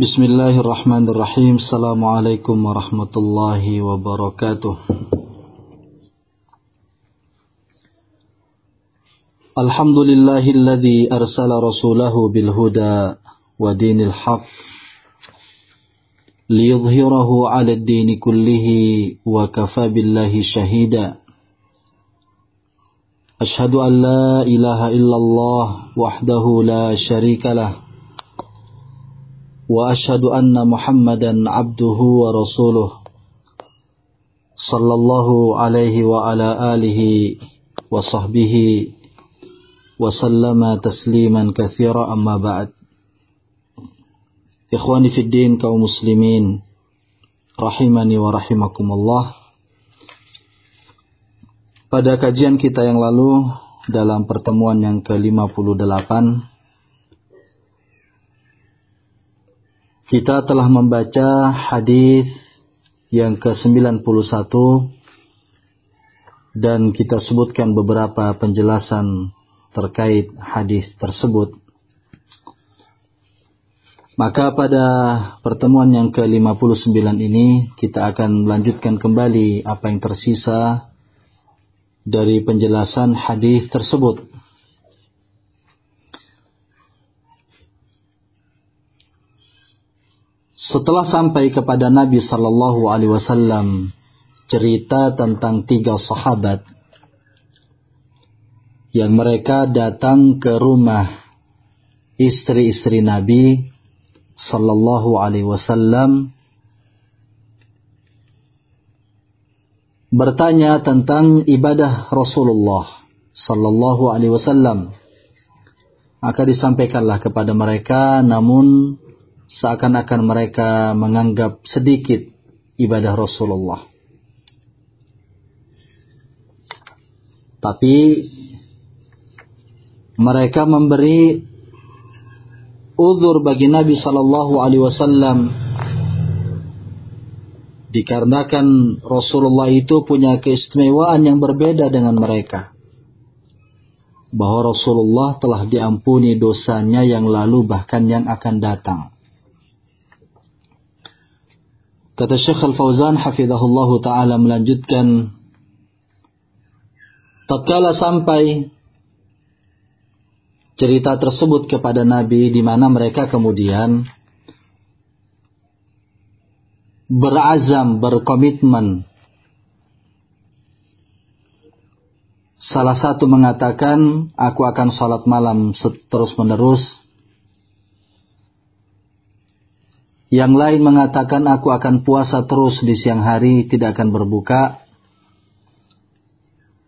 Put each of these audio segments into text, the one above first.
بسم الله الرحمن الرحيم السلام عليكم ورحمة الله وبركاته الحمد لله الذي أرسل رسوله بالهدى ودين الحق ليظهره على الدين كله وكفى بالله شهيدا أشهد أن لا إله إلا الله وحده لا شريك له واشهد ان محمدا عبده ورسوله صلى الله عليه وعلى اله وصحبه وسلم تسليما كثيرا اما بعد اخواني في الدين kaum muslimin rahimani wa rahimakumullah pada kajian kita yang lalu dalam pertemuan yang ke-58 Kita telah membaca hadis yang ke-91 dan kita sebutkan beberapa penjelasan terkait hadis tersebut. Maka pada pertemuan yang ke-59 ini kita akan melanjutkan kembali apa yang tersisa dari penjelasan hadis tersebut. Setelah sampai kepada Nabi Sallallahu Alaihi Wasallam cerita tentang tiga sahabat yang mereka datang ke rumah istri-istri Nabi Sallallahu Alaihi Wasallam bertanya tentang ibadah Rasulullah Sallallahu Alaihi Wasallam. Maka disampaikanlah kepada mereka, namun seakan-akan mereka menganggap sedikit ibadah Rasulullah. Tapi mereka memberi uzur bagi Nabi Shallallahu Alaihi Wasallam dikarenakan Rasulullah itu punya keistimewaan yang berbeda dengan mereka. Bahwa Rasulullah telah diampuni dosanya yang lalu bahkan yang akan datang. Kata Syekh Al-Fauzan hafizahullah taala melanjutkan tatkala sampai cerita tersebut kepada Nabi di mana mereka kemudian berazam, berkomitmen. Salah satu mengatakan, aku akan salat malam terus menerus Yang lain mengatakan aku akan puasa terus di siang hari, tidak akan berbuka.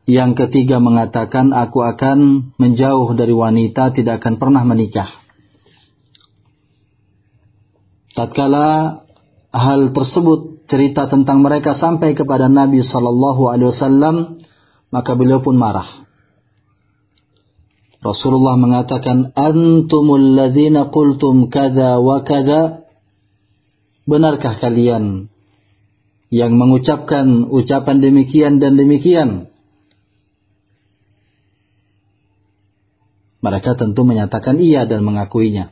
Yang ketiga mengatakan aku akan menjauh dari wanita, tidak akan pernah menikah. Tatkala hal tersebut cerita tentang mereka sampai kepada Nabi Sallallahu Alaihi Wasallam, maka beliau pun marah. Rasulullah mengatakan, Antumul ladzina qultum kada wa kada benarkah kalian yang mengucapkan ucapan demikian dan demikian? Mereka tentu menyatakan iya dan mengakuinya.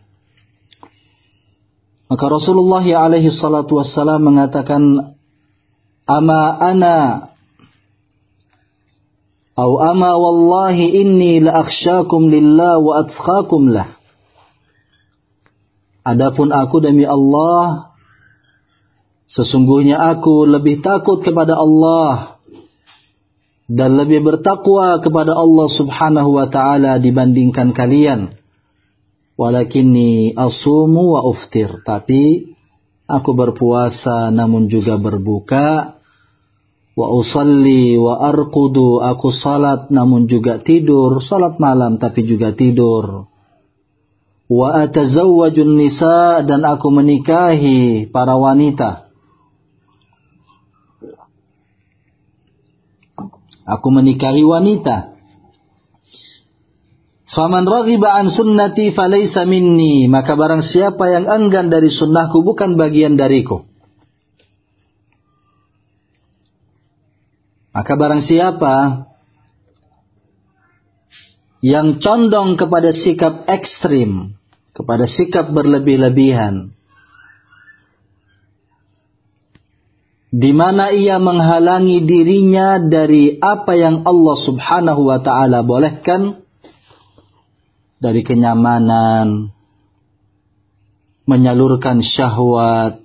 Maka Rasulullah ya alaihi salatu wassalam mengatakan, Ama ana Au ama wallahi inni la akhsyakum lillah wa atqakum lah. Adapun aku demi Allah Sesungguhnya aku lebih takut kepada Allah dan lebih bertakwa kepada Allah Subhanahu wa taala dibandingkan kalian. Walakinni asumu wa uftir. Tapi aku berpuasa namun juga berbuka. Wa usalli wa arqudu. Aku salat namun juga tidur. Salat malam tapi juga tidur. Wa atazawwajun nisa dan aku menikahi para wanita Aku menikahi wanita. Faman raghiba an sunnati falaysa minni. Maka barang siapa yang enggan dari sunnahku bukan bagian dariku. Maka barang siapa yang condong kepada sikap ekstrim, kepada sikap berlebih-lebihan, di mana ia menghalangi dirinya dari apa yang Allah Subhanahu wa taala bolehkan dari kenyamanan menyalurkan syahwat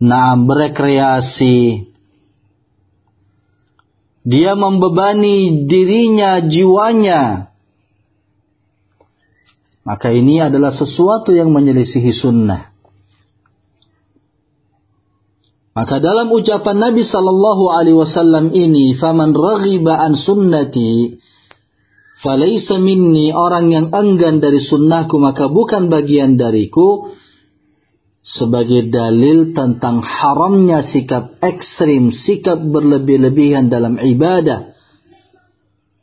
nah berekreasi. Dia membebani dirinya jiwanya. Maka ini adalah sesuatu yang menyelisihi sunnah Maka dalam ucapan Nabi sallallahu alaihi wasallam ini, "Faman raghiba an sunnati falaysa minni," orang yang enggan dari sunnahku maka bukan bagian dariku. Sebagai dalil tentang haramnya sikap ekstrim, sikap berlebih-lebihan dalam ibadah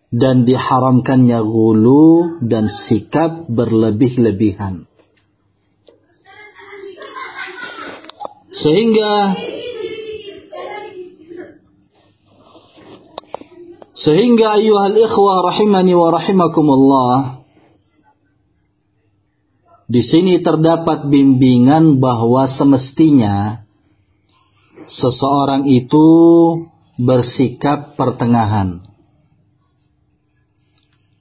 dan diharamkannya gulu dan sikap berlebih-lebihan. Sehingga Sehingga ayuhal ikhwah rahimani wa rahimakumullah di sini terdapat bimbingan bahwa semestinya seseorang itu bersikap pertengahan.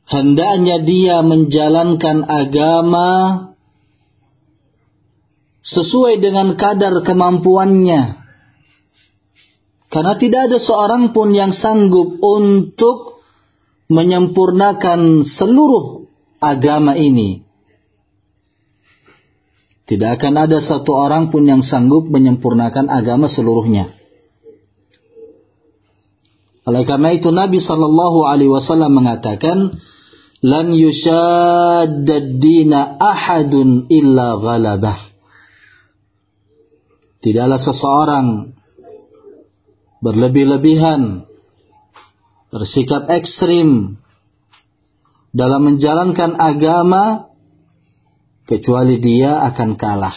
Hendaknya dia menjalankan agama sesuai dengan kadar kemampuannya karena tidak ada seorang pun yang sanggup untuk menyempurnakan seluruh agama ini. Tidak akan ada satu orang pun yang sanggup menyempurnakan agama seluruhnya. Oleh karena itu Nabi Shallallahu Alaihi Wasallam mengatakan, "Lan yushaddad dina ahadun illa ghalabah." Tidaklah seseorang berlebih-lebihan, bersikap ekstrim dalam menjalankan agama, kecuali dia akan kalah.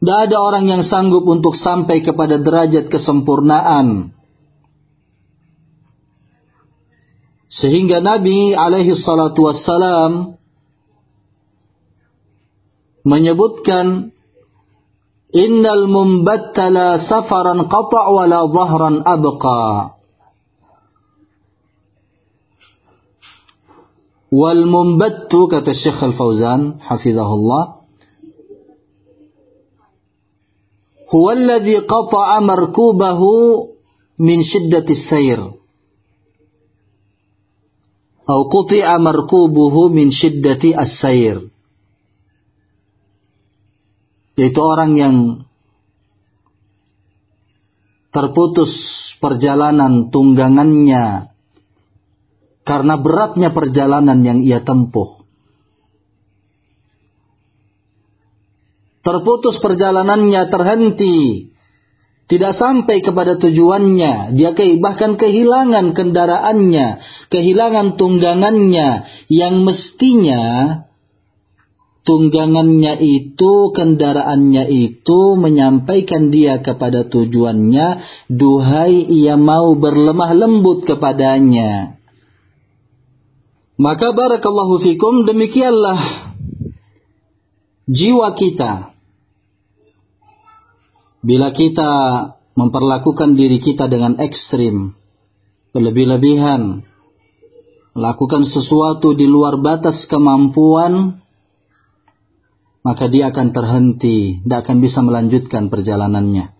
Tidak ada orang yang sanggup untuk sampai kepada derajat kesempurnaan. Sehingga Nabi alaihi salatu wassalam menyebutkan إن المنبت لا سفرا قطع ولا ظهرا أبقى. والمنبت كتى الشيخ الفوزان حفظه الله هو الذي قطع مركوبه من شدة السير أو قطع مركوبه من شدة السير. Yaitu orang yang terputus perjalanan tunggangannya karena beratnya perjalanan yang ia tempuh. Terputus perjalanannya terhenti, tidak sampai kepada tujuannya, dia bahkan kehilangan kendaraannya, kehilangan tunggangannya yang mestinya tunggangannya itu, kendaraannya itu menyampaikan dia kepada tujuannya, duhai ia mau berlemah lembut kepadanya. Maka barakallahu fikum demikianlah jiwa kita. Bila kita memperlakukan diri kita dengan ekstrim, berlebih-lebihan, melakukan sesuatu di luar batas kemampuan, maka dia akan terhenti, tidak akan bisa melanjutkan perjalanannya.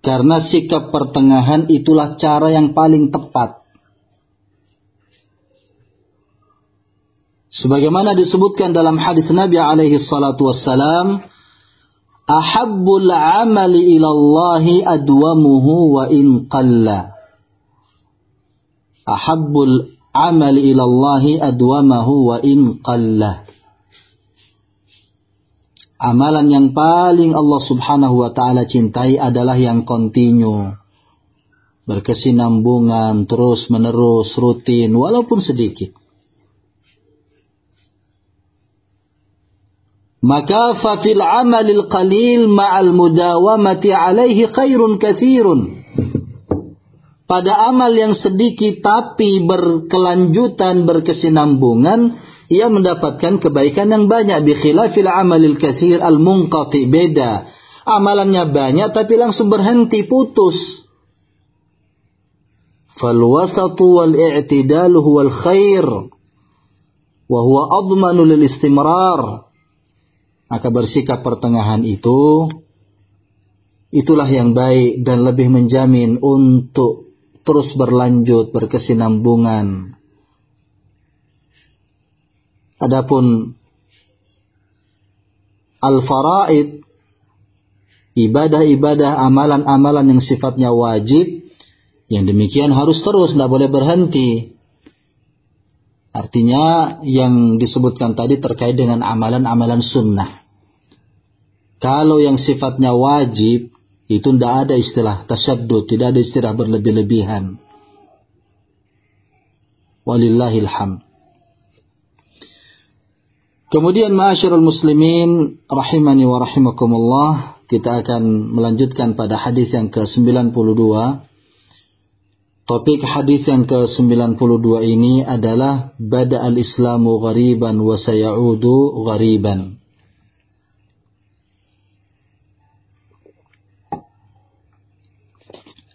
Karena sikap pertengahan itulah cara yang paling tepat. Sebagaimana disebutkan dalam hadis Nabi alaihi salatu wassalam, "Ahabbul ilallahi adwamuhu wa in qalla." Ahabbul amal ilallahi adwamahu wa in qallah. Amalan yang paling Allah subhanahu wa ta'ala cintai adalah yang kontinu. Berkesinambungan, terus menerus, rutin, walaupun sedikit. Maka fafil amalil qalil ma'al mudawamati alaihi khairun kathirun. Pada amal yang sedikit tapi berkelanjutan, berkesinambungan, ia mendapatkan kebaikan yang banyak. Bikhilafil amalil kathir al-munqati, beda. Amalannya banyak tapi langsung berhenti, putus. Falwasatu wal-i'tidalu huwal khair. Wahuwa admanu lil istimrar. Maka bersikap pertengahan itu, itulah yang baik dan lebih menjamin untuk terus berlanjut, berkesinambungan. Adapun al-faraid, ibadah-ibadah, amalan-amalan yang sifatnya wajib, yang demikian harus terus, tidak boleh berhenti. Artinya yang disebutkan tadi terkait dengan amalan-amalan sunnah. Kalau yang sifatnya wajib, itu tidak ada istilah tasyadud, tidak ada istilah berlebih-lebihan. Walillahil hamd. Kemudian ma'asyarul muslimin rahimani wa rahimakumullah, kita akan melanjutkan pada hadis yang ke-92. Topik hadis yang ke-92 ini adalah bada al-islamu ghariban wa sayaudu ghariban.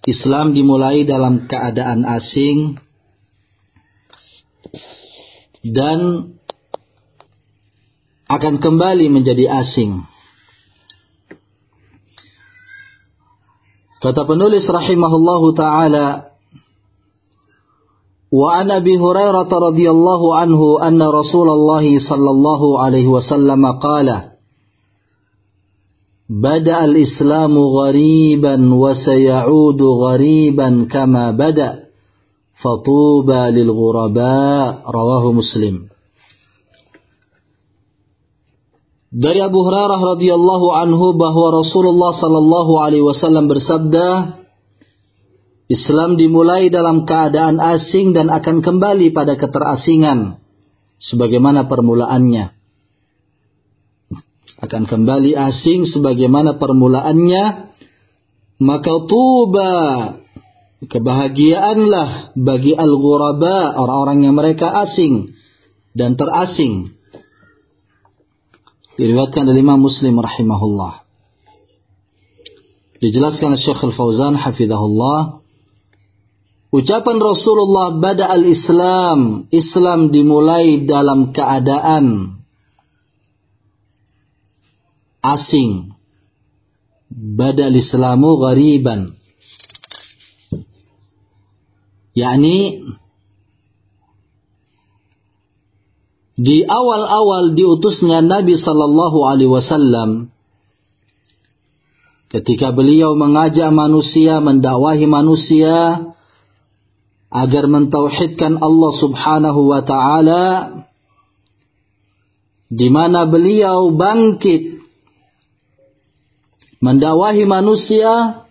Islam dimulai dalam keadaan asing dan akan kembali menjadi asing. Kata penulis rahimahullahu taala Wa an Abi Hurairah radhiyallahu anhu anna Rasulullah sallallahu alaihi wasallam qala بدا الاسلام غريبا وسيعود غريبا كما بدا فطوبى للغرباء رواه مسلم Dari Abu Hurairah radhiyallahu anhu bahwa Rasulullah sallallahu alaihi wasallam bersabda, Islam dimulai dalam keadaan asing dan akan kembali pada keterasingan sebagaimana permulaannya akan kembali asing sebagaimana permulaannya maka tuba kebahagiaanlah bagi al-ghuraba orang-orang yang mereka asing dan terasing. Diriwayatkan oleh Imam Muslim rahimahullah. Dijelaskan oleh Syekh Al-Fauzan hafizahullah ucapan Rasulullah bada al-Islam Islam dimulai dalam keadaan asing. Badal Islamu ghariban. yakni di awal-awal diutusnya Nabi sallallahu alaihi wasallam ketika beliau mengajak manusia mendakwahi manusia agar mentauhidkan Allah Subhanahu wa taala di mana beliau bangkit mendakwahi manusia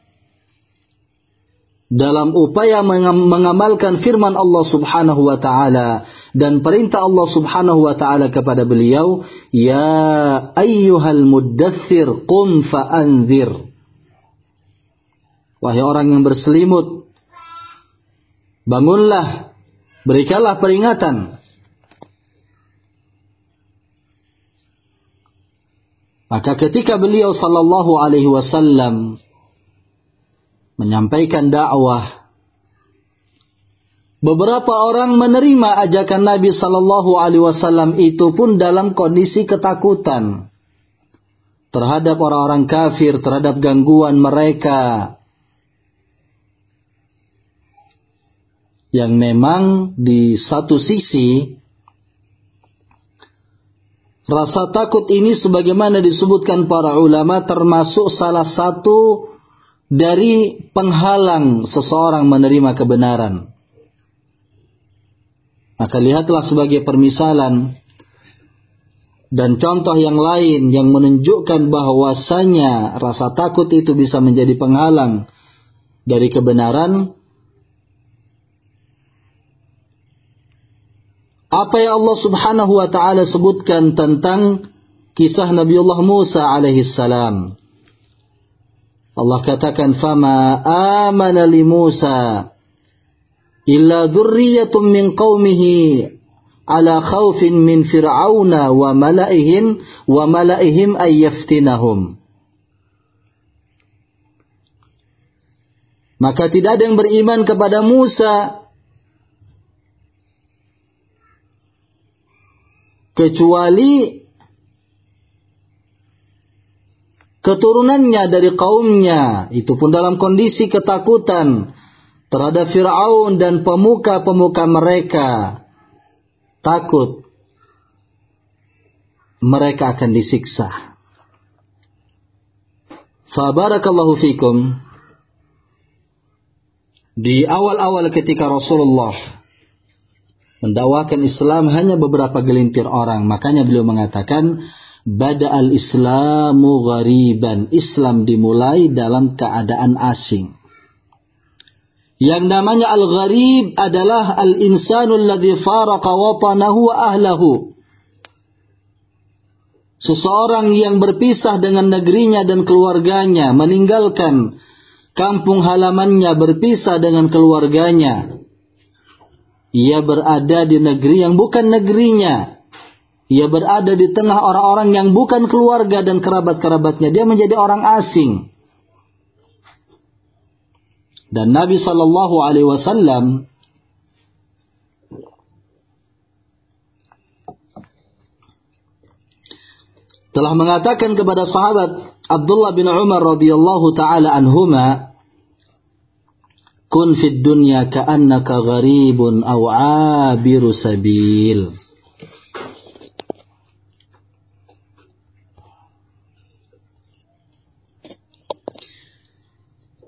dalam upaya mengamalkan firman Allah Subhanahu wa taala dan perintah Allah Subhanahu wa taala kepada beliau ya ayyuhal muddathir qum fa'anzir. Wahai orang yang berselimut bangunlah berikanlah peringatan Maka ketika beliau sallallahu alaihi wasallam menyampaikan dakwah Beberapa orang menerima ajakan Nabi sallallahu alaihi wasallam itu pun dalam kondisi ketakutan terhadap orang-orang kafir, terhadap gangguan mereka. Yang memang di satu sisi Rasa takut ini sebagaimana disebutkan para ulama termasuk salah satu dari penghalang seseorang menerima kebenaran. Maka lihatlah sebagai permisalan dan contoh yang lain yang menunjukkan bahwasanya rasa takut itu bisa menjadi penghalang dari kebenaran Apa yang Allah Subhanahu wa taala sebutkan tentang kisah Nabiullah Musa alaihi salam. Allah katakan fama amana li Musa illa dzurriyyatun min qaumihi ala khaufin min fir'auna wa mala'ihim wa mala'ihim ay yaftinahum Maka tidak ada yang beriman kepada Musa kecuali keturunannya dari kaumnya itu pun dalam kondisi ketakutan terhadap Firaun dan pemuka-pemuka mereka takut mereka akan disiksa. Fabarakallahu fikum. Di awal-awal ketika Rasulullah mendakwakan Islam hanya beberapa gelintir orang, makanya beliau mengatakan Bada al-Islamu ghariban. Islam dimulai dalam keadaan asing. Yang namanya al-gharib adalah al-insanul ladhi faraka watanahu wa ahlahu. Seseorang yang berpisah dengan negerinya dan keluarganya, meninggalkan kampung halamannya, berpisah dengan keluarganya. Ia berada di negeri yang bukan negerinya. Ia berada di tengah orang-orang yang bukan keluarga dan kerabat-kerabatnya. Dia menjadi orang asing. Dan Nabi Shallallahu Alaihi Wasallam telah mengatakan kepada sahabat Abdullah bin Umar radhiyallahu taala anhuma kun fid dunya ka'annaka gharibun aw 'abiru sabil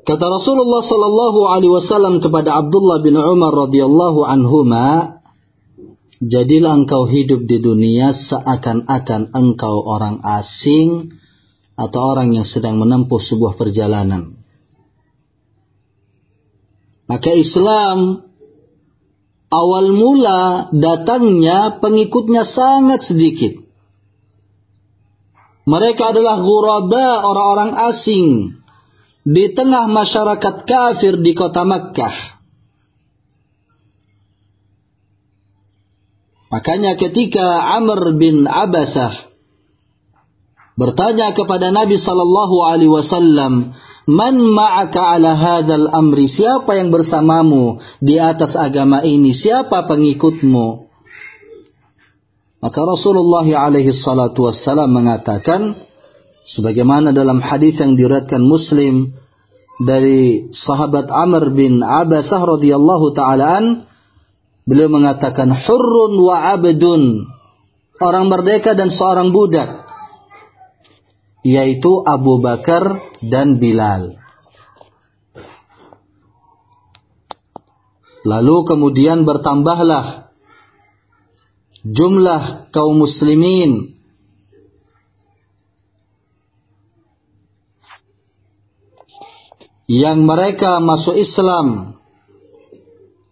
Kata Rasulullah sallallahu alaihi wasallam kepada Abdullah bin Umar radhiyallahu anhuma, jadilah engkau hidup di dunia seakan-akan engkau orang asing atau orang yang sedang menempuh sebuah perjalanan. Maka Islam awal mula datangnya pengikutnya sangat sedikit. Mereka adalah ghuraba, orang-orang asing di tengah masyarakat kafir di kota Makkah. Makanya ketika Amr bin Abasah bertanya kepada Nabi sallallahu alaihi wasallam, "Man ma'aka ala hadzal amri?" Siapa yang bersamamu di atas agama ini? Siapa pengikutmu? Maka Rasulullah alaihi salatu wassalam mengatakan, sebagaimana dalam hadis yang diriwayatkan Muslim dari sahabat Amr bin Abasah radhiyallahu taalaan beliau mengatakan hurrun wa abdun orang merdeka dan seorang budak yaitu Abu Bakar dan Bilal. Lalu kemudian bertambahlah jumlah kaum muslimin. Yang mereka masuk Islam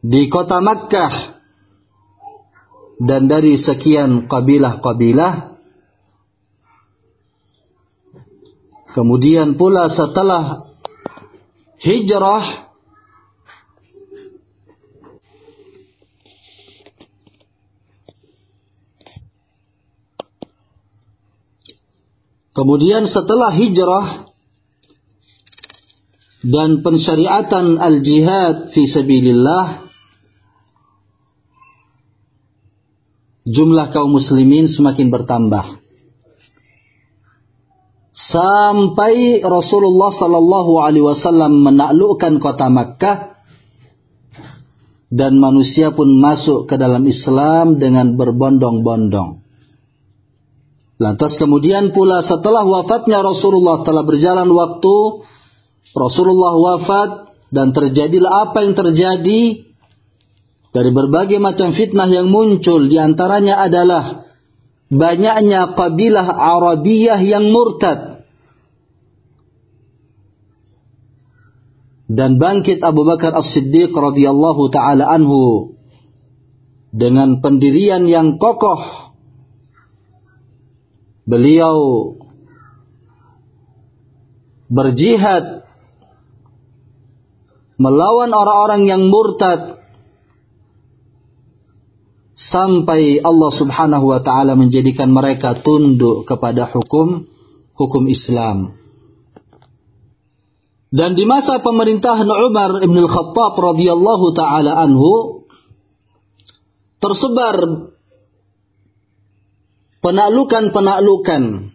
di kota Makkah. Dan dari sekian kabilah-kabilah kemudian pula setelah hijrah kemudian setelah hijrah dan pensyariatan al-jihad fi sabilillah jumlah kaum muslimin semakin bertambah sampai Rasulullah sallallahu alaihi wasallam menaklukkan kota Makkah dan manusia pun masuk ke dalam Islam dengan berbondong-bondong. Lantas kemudian pula setelah wafatnya Rasulullah setelah berjalan waktu Rasulullah wafat dan terjadilah apa yang terjadi dari berbagai macam fitnah yang muncul di antaranya adalah banyaknya kabilah Arabiyah yang murtad dan bangkit Abu Bakar As-Siddiq radhiyallahu taala anhu dengan pendirian yang kokoh beliau berjihad melawan orang-orang yang murtad sampai Allah Subhanahu wa taala menjadikan mereka tunduk kepada hukum hukum Islam. Dan di masa pemerintahan Umar bin Al-Khattab radhiyallahu taala anhu tersebar penaklukan-penaklukan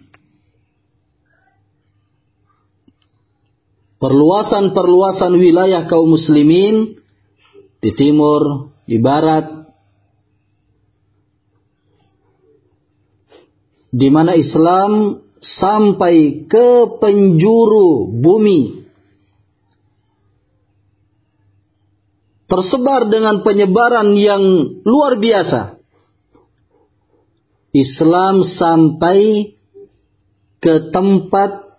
perluasan-perluasan wilayah kaum muslimin di timur, di barat, di mana Islam sampai ke penjuru bumi. tersebar dengan penyebaran yang luar biasa. Islam sampai ke tempat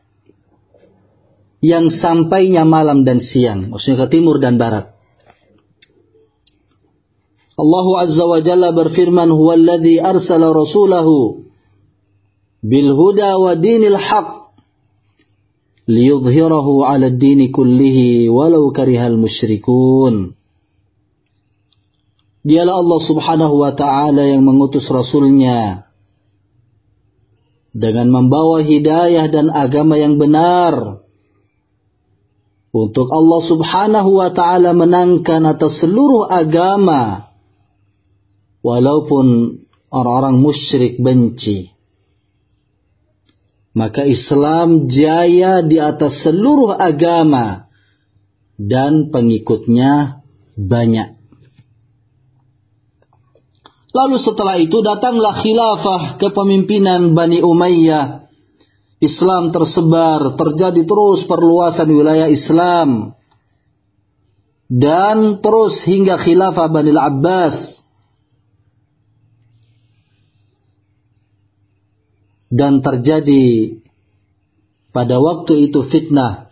yang sampainya malam dan siang, maksudnya ke timur dan barat. Allah Azza wa Jalla berfirman, "Huwallazi arsala rasulahu bil huda wa dinil haq liyudhhirahu 'ala ad-dini kullihi walau karihal musyrikun." Dialah Allah subhanahu wa ta'ala yang mengutus Rasulnya dengan membawa hidayah dan agama yang benar untuk Allah subhanahu wa ta'ala menangkan atas seluruh agama walaupun orang-orang musyrik benci maka Islam jaya di atas seluruh agama dan pengikutnya banyak. Lalu setelah itu datanglah khilafah kepemimpinan Bani Umayyah. Islam tersebar, terjadi terus perluasan wilayah Islam. Dan terus hingga khilafah Bani Abbas dan terjadi pada waktu itu fitnah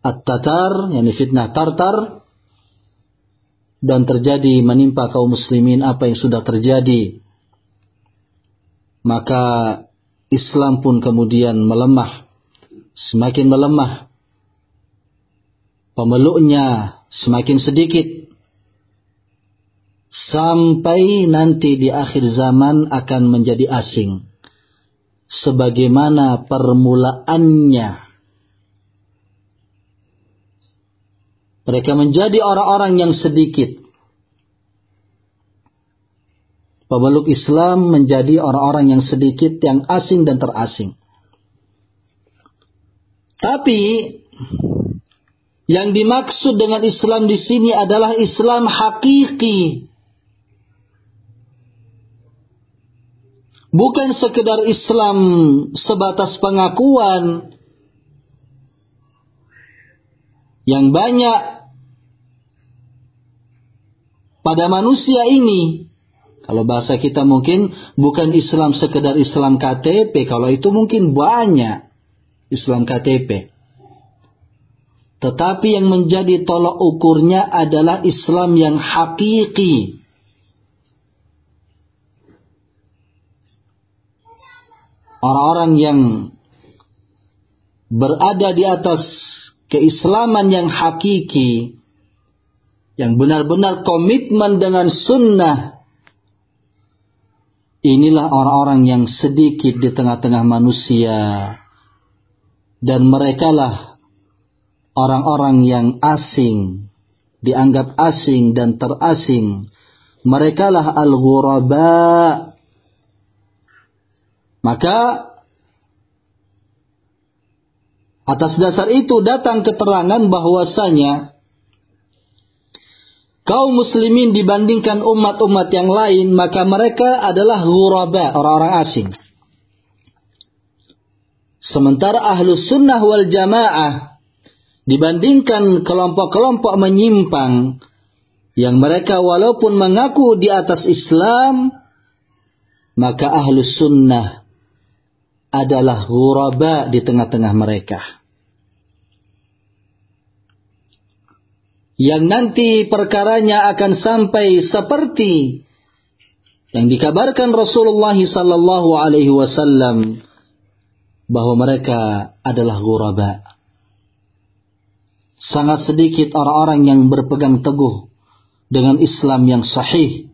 at-tatar, yakni fitnah tartar, dan terjadi menimpa kaum muslimin apa yang sudah terjadi. Maka Islam pun kemudian melemah, semakin melemah. Pemeluknya semakin sedikit. Sampai nanti di akhir zaman akan menjadi asing sebagaimana permulaannya. Mereka menjadi orang-orang yang sedikit. Pemeluk Islam menjadi orang-orang yang sedikit, yang asing dan terasing. Tapi yang dimaksud dengan Islam di sini adalah Islam hakiki, bukan sekedar Islam sebatas pengakuan yang banyak pada manusia ini. Kalau bahasa kita mungkin bukan Islam sekedar Islam KTP, kalau itu mungkin banyak Islam KTP. Tetapi yang menjadi tolak ukurnya adalah Islam yang hakiki. orang-orang yang berada di atas keislaman yang hakiki, yang benar-benar komitmen dengan sunnah, inilah orang-orang yang sedikit di tengah-tengah manusia. Dan merekalah orang-orang yang asing, dianggap asing dan terasing. Merekalah al-ghuraba, maka atas dasar itu datang keterangan bahwasanya kaum muslimin dibandingkan umat-umat yang lain maka mereka adalah ghuraba, orang-orang asing. Sementara ahlus sunnah wal jamaah dibandingkan kelompok-kelompok menyimpang yang mereka walaupun mengaku di atas Islam maka ahlus sunnah adalah ghuraba di tengah-tengah mereka. Yang nanti perkaranya akan sampai seperti yang dikabarkan Rasulullah sallallahu alaihi wasallam bahwa mereka adalah ghuraba. Sangat sedikit orang-orang yang berpegang teguh dengan Islam yang sahih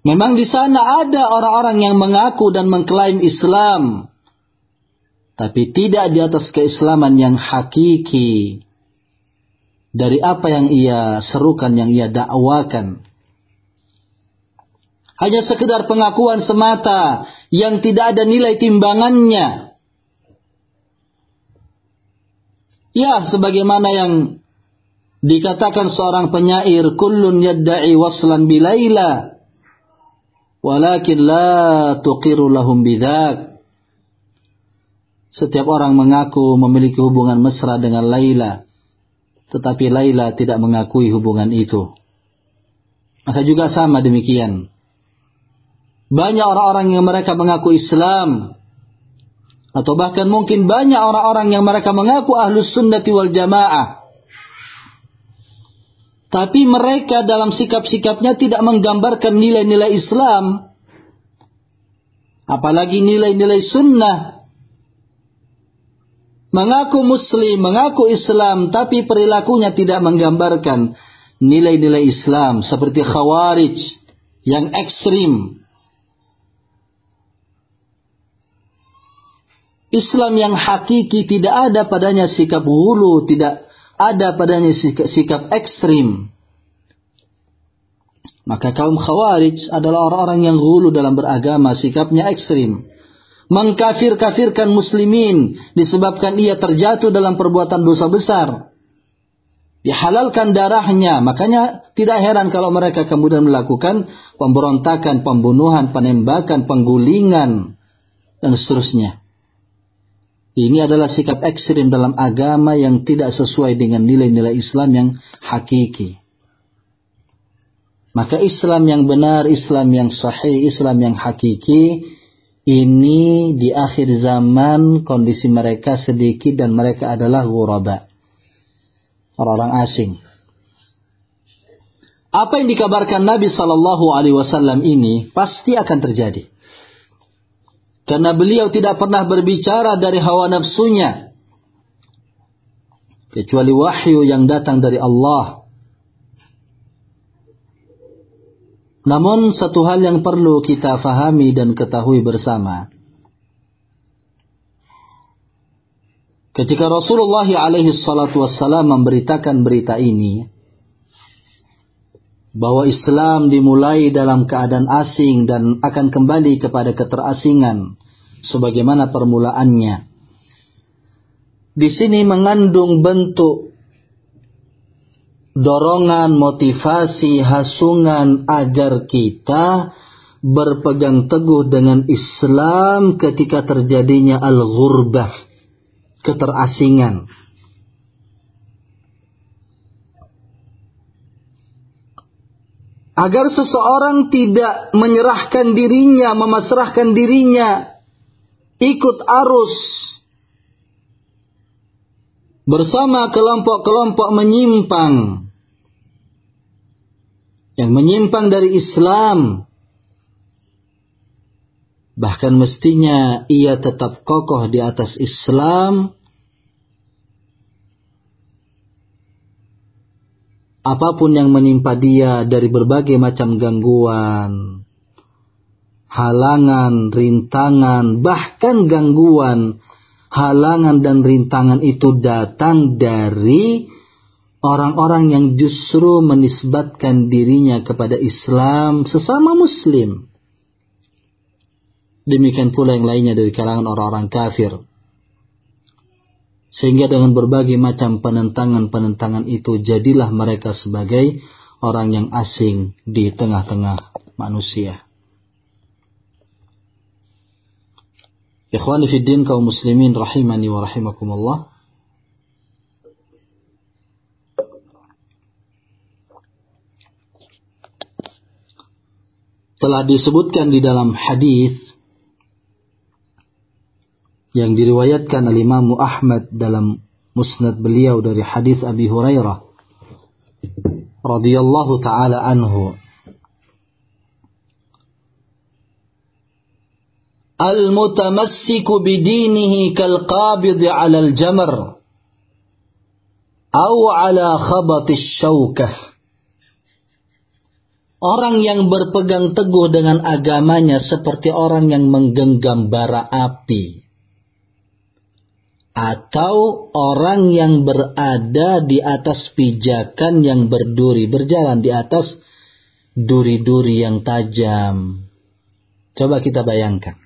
Memang di sana ada orang-orang yang mengaku dan mengklaim Islam, tapi tidak di atas keislaman yang hakiki dari apa yang ia serukan, yang ia dakwakan. Hanya sekedar pengakuan semata yang tidak ada nilai timbangannya. Ya, sebagaimana yang dikatakan seorang penyair, kullun yadda'i waslan bilaila walakin la tuqiru lahum setiap orang mengaku memiliki hubungan mesra dengan Laila tetapi Laila tidak mengakui hubungan itu maka juga sama demikian banyak orang-orang yang mereka mengaku Islam atau bahkan mungkin banyak orang-orang yang mereka mengaku ahlus sunnati wal jamaah tapi mereka dalam sikap-sikapnya tidak menggambarkan nilai-nilai Islam. Apalagi nilai-nilai sunnah. Mengaku muslim, mengaku Islam, tapi perilakunya tidak menggambarkan nilai-nilai Islam. Seperti khawarij yang ekstrim. Islam yang hakiki tidak ada padanya sikap hulu, tidak ada padanya sikap, sikap ekstrim. Maka kaum khawarij adalah orang-orang yang hulu dalam beragama, sikapnya ekstrim. Mengkafir-kafirkan muslimin disebabkan ia terjatuh dalam perbuatan dosa besar. Dihalalkan darahnya, makanya tidak heran kalau mereka kemudian melakukan pemberontakan, pembunuhan, penembakan, penggulingan, dan seterusnya. Ini adalah sikap ekstrim dalam agama yang tidak sesuai dengan nilai-nilai Islam yang hakiki. Maka Islam yang benar, Islam yang sahih, Islam yang hakiki, ini di akhir zaman kondisi mereka sedikit dan mereka adalah ghuraba. Orang-orang asing. Apa yang dikabarkan Nabi Sallallahu Alaihi Wasallam ini pasti akan terjadi. Karena beliau tidak pernah berbicara dari hawa nafsunya. Kecuali wahyu yang datang dari Allah. Namun satu hal yang perlu kita fahami dan ketahui bersama. Ketika Rasulullah alaihi salatu wassalam memberitakan berita ini, bahwa Islam dimulai dalam keadaan asing dan akan kembali kepada keterasingan sebagaimana permulaannya. Di sini mengandung bentuk dorongan, motivasi, hasungan agar kita berpegang teguh dengan Islam ketika terjadinya al-ghurbah, keterasingan. agar seseorang tidak menyerahkan dirinya, memasrahkan dirinya, ikut arus bersama kelompok-kelompok menyimpang yang menyimpang dari Islam. Bahkan mestinya ia tetap kokoh di atas Islam apa pun yang menimpa dia dari berbagai macam gangguan, halangan, rintangan, bahkan gangguan, halangan dan rintangan itu datang dari orang-orang yang justru menisbatkan dirinya kepada Islam sesama muslim. Demikian pula yang lainnya dari kalangan orang-orang kafir. Sehingga dengan berbagai macam penentangan-penentangan itu jadilah mereka sebagai orang yang asing di tengah-tengah manusia. Ikhwani fiddin kaum muslimin rahimani wa rahimakumullah. Telah disebutkan di dalam hadis yang diriwayatkan oleh Imam Ahmad dalam musnad beliau dari hadis Abi Hurairah radhiyallahu taala anhu المتمسك بدينه كالقابض على الجمر أو على خبط الشوكة Orang yang berpegang teguh dengan agamanya seperti orang yang menggenggam bara api. Atau orang yang berada di atas pijakan yang berduri, berjalan di atas duri-duri yang tajam. Coba kita bayangkan.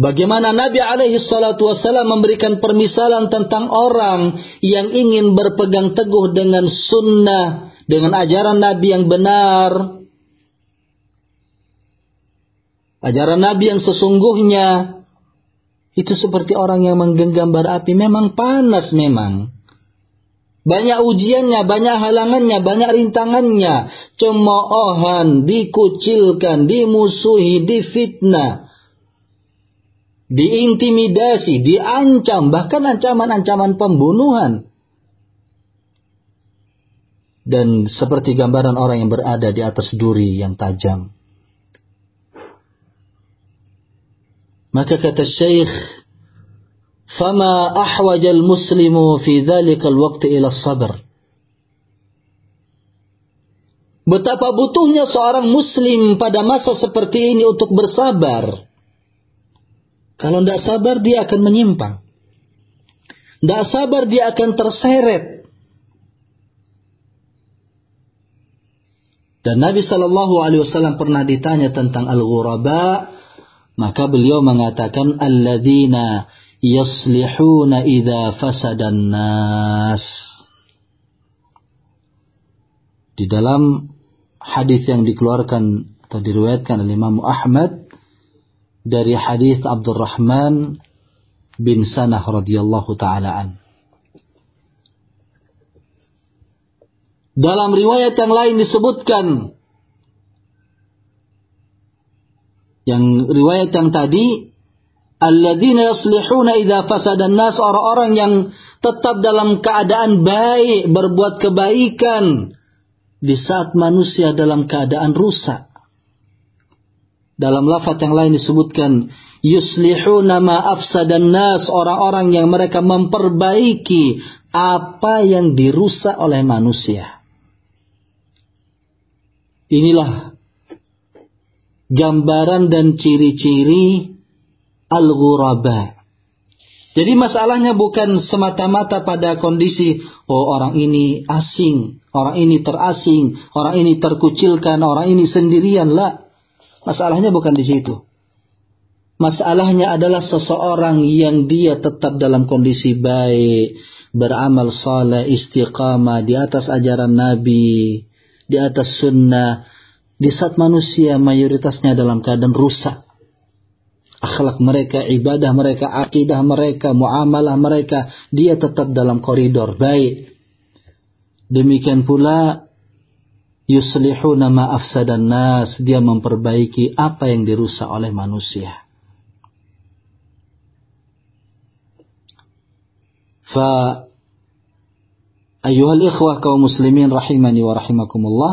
Bagaimana Nabi alaihi salatu wasallam memberikan permisalan tentang orang yang ingin berpegang teguh dengan sunnah, dengan ajaran Nabi yang benar. Ajaran Nabi yang sesungguhnya itu seperti orang yang menggenggam bara api. Memang panas memang. Banyak ujiannya, banyak halangannya, banyak rintangannya. Cemoohan, dikucilkan, dimusuhi, difitnah diintimidasi, diancam, bahkan ancaman-ancaman pembunuhan. Dan seperti gambaran orang yang berada di atas duri yang tajam. Maka kata Syekh, "Fama ahwajal muslimu fi dzalikal waqti ila sabr." Betapa butuhnya seorang muslim pada masa seperti ini untuk bersabar kalau tidak sabar dia akan menyimpang. Tidak sabar dia akan terseret. Dan Nabi Shallallahu Alaihi Wasallam pernah ditanya tentang al-ghuraba, maka beliau mengatakan alladzina yaslihuna idza fasadan nas. Di dalam hadis yang dikeluarkan atau diriwayatkan oleh Imam Ahmad dari hadis Abdurrahman bin Sanah radhiyallahu taala an. Dalam riwayat yang lain disebutkan yang riwayat yang tadi alladzina yaslihuna idza fasada nas orang-orang yang tetap dalam keadaan baik berbuat kebaikan di saat manusia dalam keadaan rusak dalam lafaz yang lain disebutkan yuslihuna ma afsadan nas orang-orang yang mereka memperbaiki apa yang dirusak oleh manusia. Inilah gambaran dan ciri-ciri al-ghuraba. Jadi masalahnya bukan semata-mata pada kondisi oh orang ini asing, orang ini terasing, orang ini terkucilkan, orang ini sendirian lah. Masalahnya bukan di situ. Masalahnya adalah seseorang yang dia tetap dalam kondisi baik, beramal saleh, istiqamah di atas ajaran Nabi, di atas sunnah, di saat manusia mayoritasnya dalam keadaan rusak. Akhlak mereka, ibadah mereka, akidah mereka, muamalah mereka, dia tetap dalam koridor baik. Demikian pula yuslihuna ma afsadan nas, dia memperbaiki apa yang dirusak oleh manusia. Fa ayuhal ikhwah kaum muslimin rahimani wa rahimakumullah.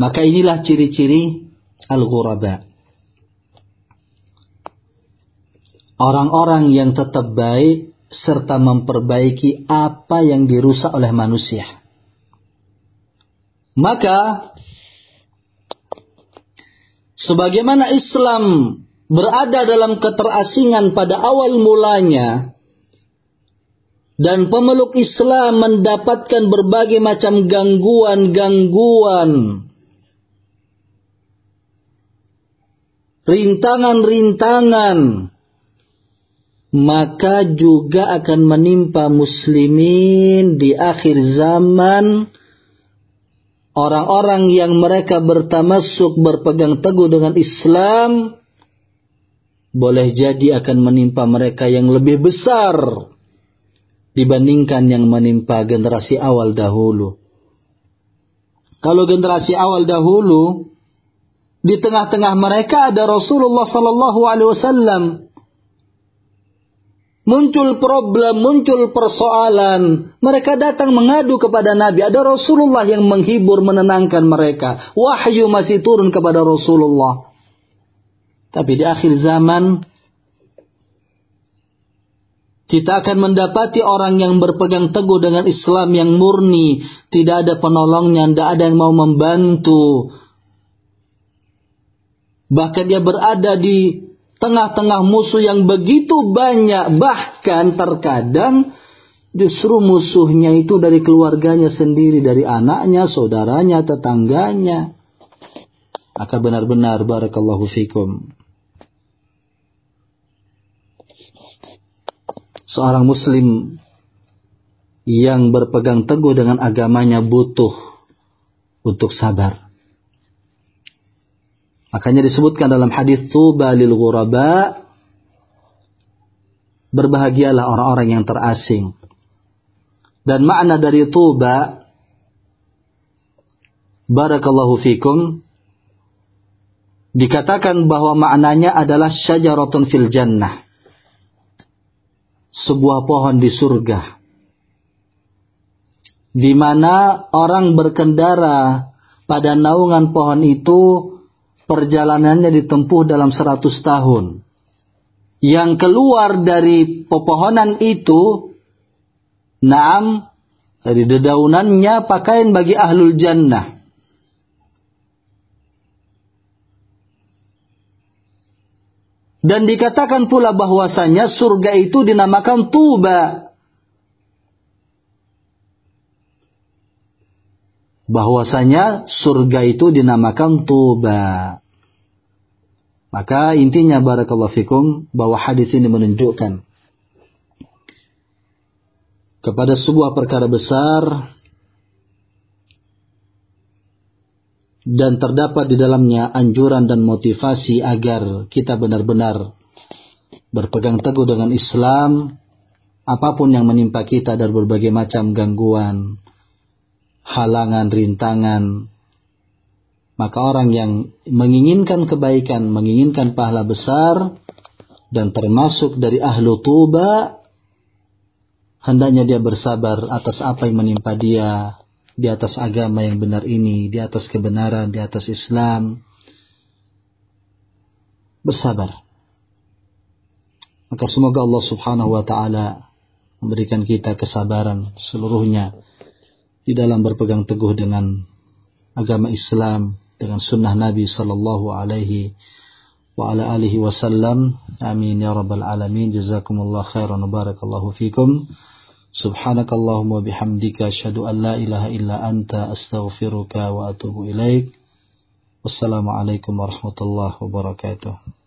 Maka inilah ciri-ciri al-ghuraba. Orang-orang yang tetap baik serta memperbaiki apa yang dirusak oleh manusia. Maka sebagaimana Islam berada dalam keterasingan pada awal mulanya dan pemeluk Islam mendapatkan berbagai macam gangguan-gangguan rintangan-rintangan maka juga akan menimpa muslimin di akhir zaman. Orang-orang yang mereka bertamasuk berpegang teguh dengan Islam boleh jadi akan menimpa mereka yang lebih besar dibandingkan yang menimpa generasi awal dahulu. Kalau generasi awal dahulu di tengah-tengah mereka ada Rasulullah sallallahu alaihi wasallam muncul problem, muncul persoalan. Mereka datang mengadu kepada Nabi. Ada Rasulullah yang menghibur, menenangkan mereka. Wahyu masih turun kepada Rasulullah. Tapi di akhir zaman, Kita akan mendapati orang yang berpegang teguh dengan Islam yang murni, tidak ada penolongnya, tidak ada yang mau membantu. Bahkan dia berada di tengah-tengah musuh yang begitu banyak, bahkan terkadang justru musuhnya itu dari keluarganya sendiri, dari anaknya, saudaranya, tetangganya. Maka benar-benar barakallahu fikum. Seorang muslim yang berpegang teguh dengan agamanya butuh untuk sabar. Makanya disebutkan dalam hadis tuba lil ghuraba berbahagialah orang-orang yang terasing. Dan makna dari tuba barakallahu fikum dikatakan bahwa maknanya adalah syajaratun fil jannah sebuah pohon di surga. Di mana orang berkendara pada naungan pohon itu perjalanannya ditempuh dalam seratus tahun. Yang keluar dari pepohonan itu, naam, dari dedaunannya pakaian bagi ahlul jannah. Dan dikatakan pula bahwasanya surga itu dinamakan Tuba. Bahwasanya surga itu dinamakan Tuba. Maka intinya barakallahu fikum bahwa hadis ini menunjukkan kepada sebuah perkara besar dan terdapat di dalamnya anjuran dan motivasi agar kita benar-benar berpegang teguh dengan Islam apa pun yang menimpa kita dari berbagai macam gangguan, halangan, rintangan. Maka orang yang menginginkan kebaikan, menginginkan pahala besar dan termasuk dari ahlu tuba hendaknya dia bersabar atas apa yang menimpa dia di atas agama yang benar ini, di atas kebenaran, di atas Islam. Bersabar. Maka semoga Allah subhanahu wa ta'ala memberikan kita kesabaran seluruhnya di dalam berpegang teguh dengan agama Islam, dengan sunnah Nabi sallallahu alaihi wa ala alihi wasallam. Amin ya rabbal alamin. Jazakumullah khairan wa barakallahu fikum. Subhanakallahumma bihamdika asyhadu an la illa anta astaghfiruka wa atubu ilaik. Wassalamualaikum warahmatullahi wabarakatuh.